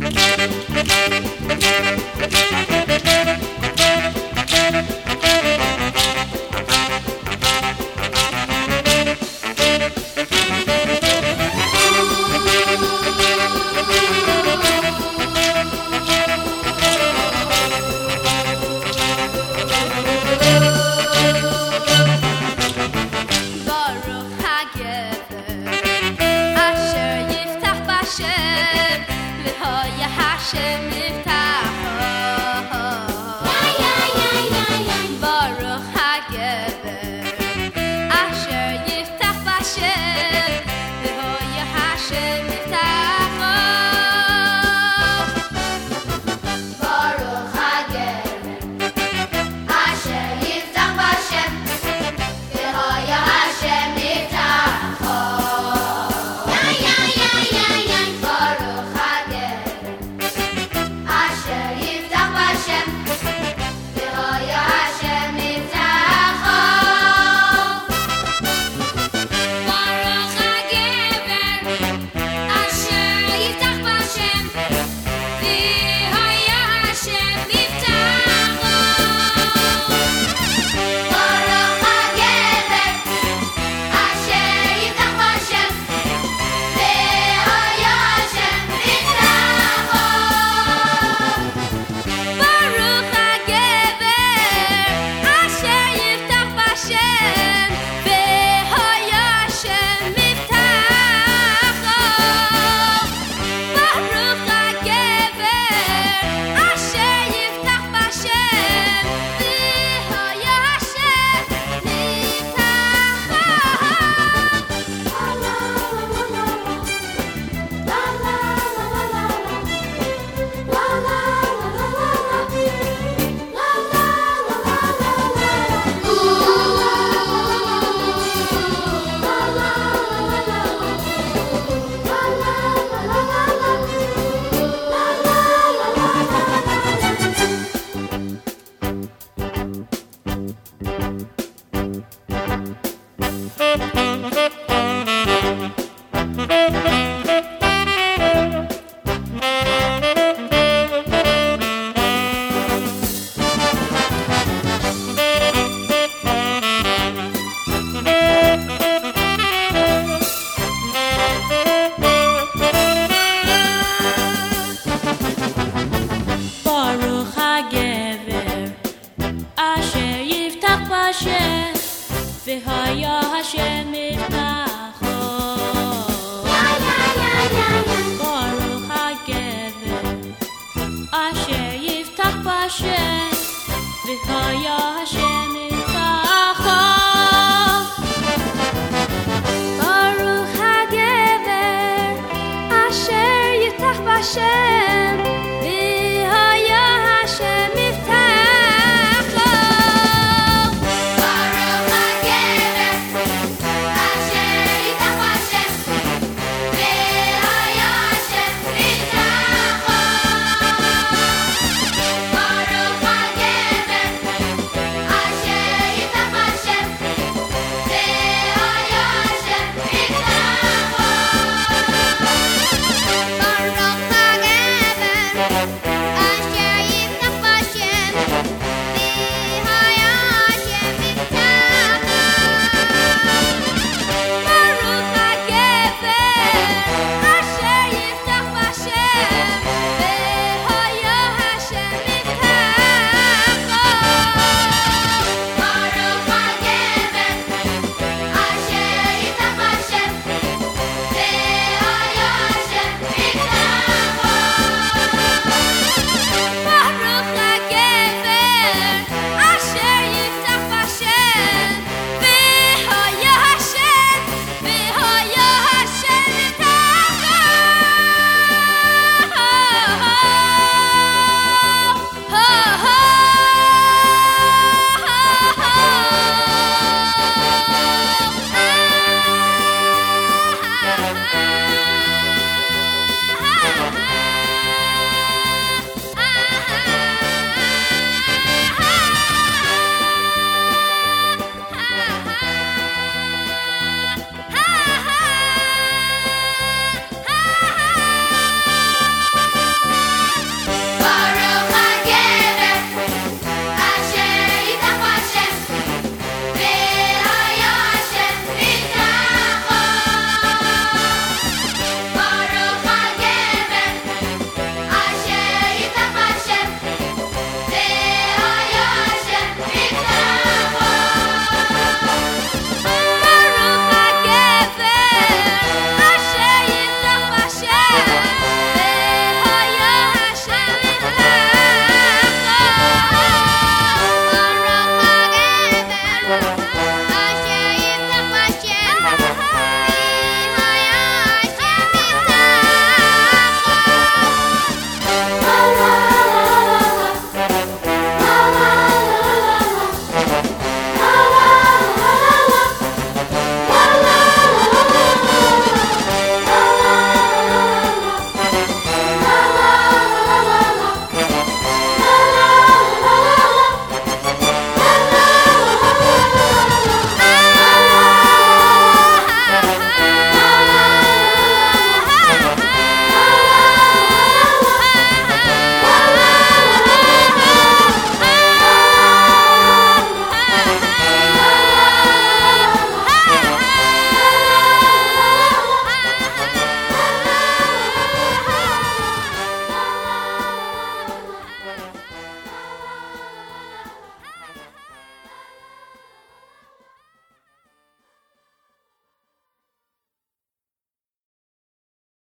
Baruch Hashem V'haya Hashem